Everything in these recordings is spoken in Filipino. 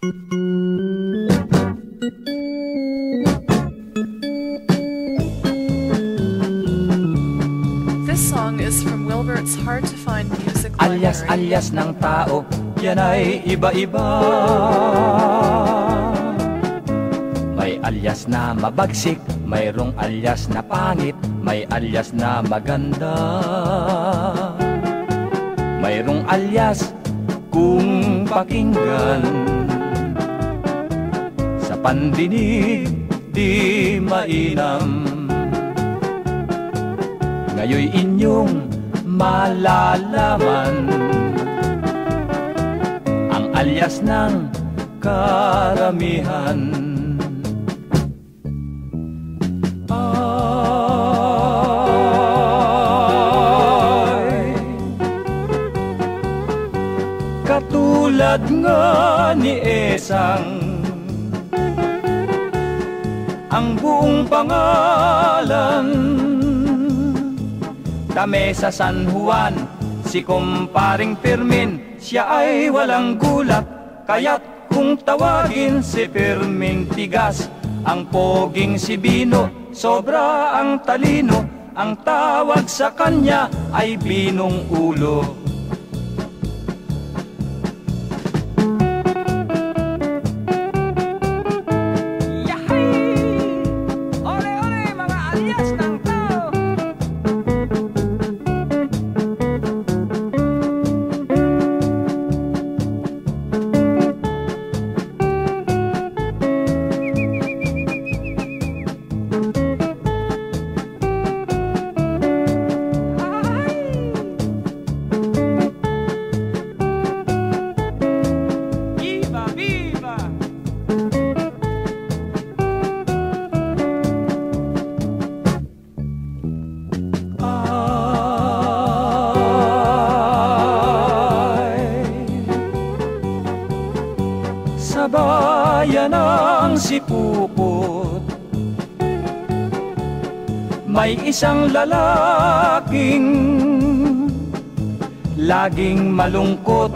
This song is from Wilbert's Hard to Find Music Library. alyas ng tao, yan ay iba-iba. May alyas na mabagsik, mayroong alyas na pangit May alyas na maganda. Mayroong alyas kung pakinggan pandinig di mainam. Ngayoy inyong malalaman Ang alyas ng karamihan. Ay, Katulad nga ni Esang Ang buong pangalan. Dame sa San Juan Si kumparing Firmin Siya ay walang gulat. Kaya't kung tawagin si Firmin Tigas Ang poging si Bino Sobra ang talino. Ang tawag sa kanya ay Binong Ulo sa bayan ng sipupot May isang lalaking Laging malungkot.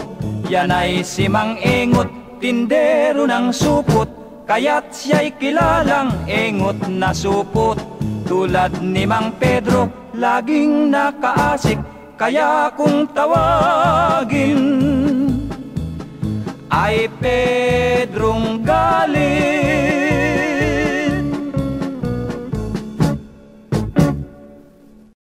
Yan ay si Mang Engot Tindero ng supot. Kaya't siya'y kilalang engot na supot. Tulad ni Mang Pedro Laging nakaasik. Kaya kung tawagin Ay galing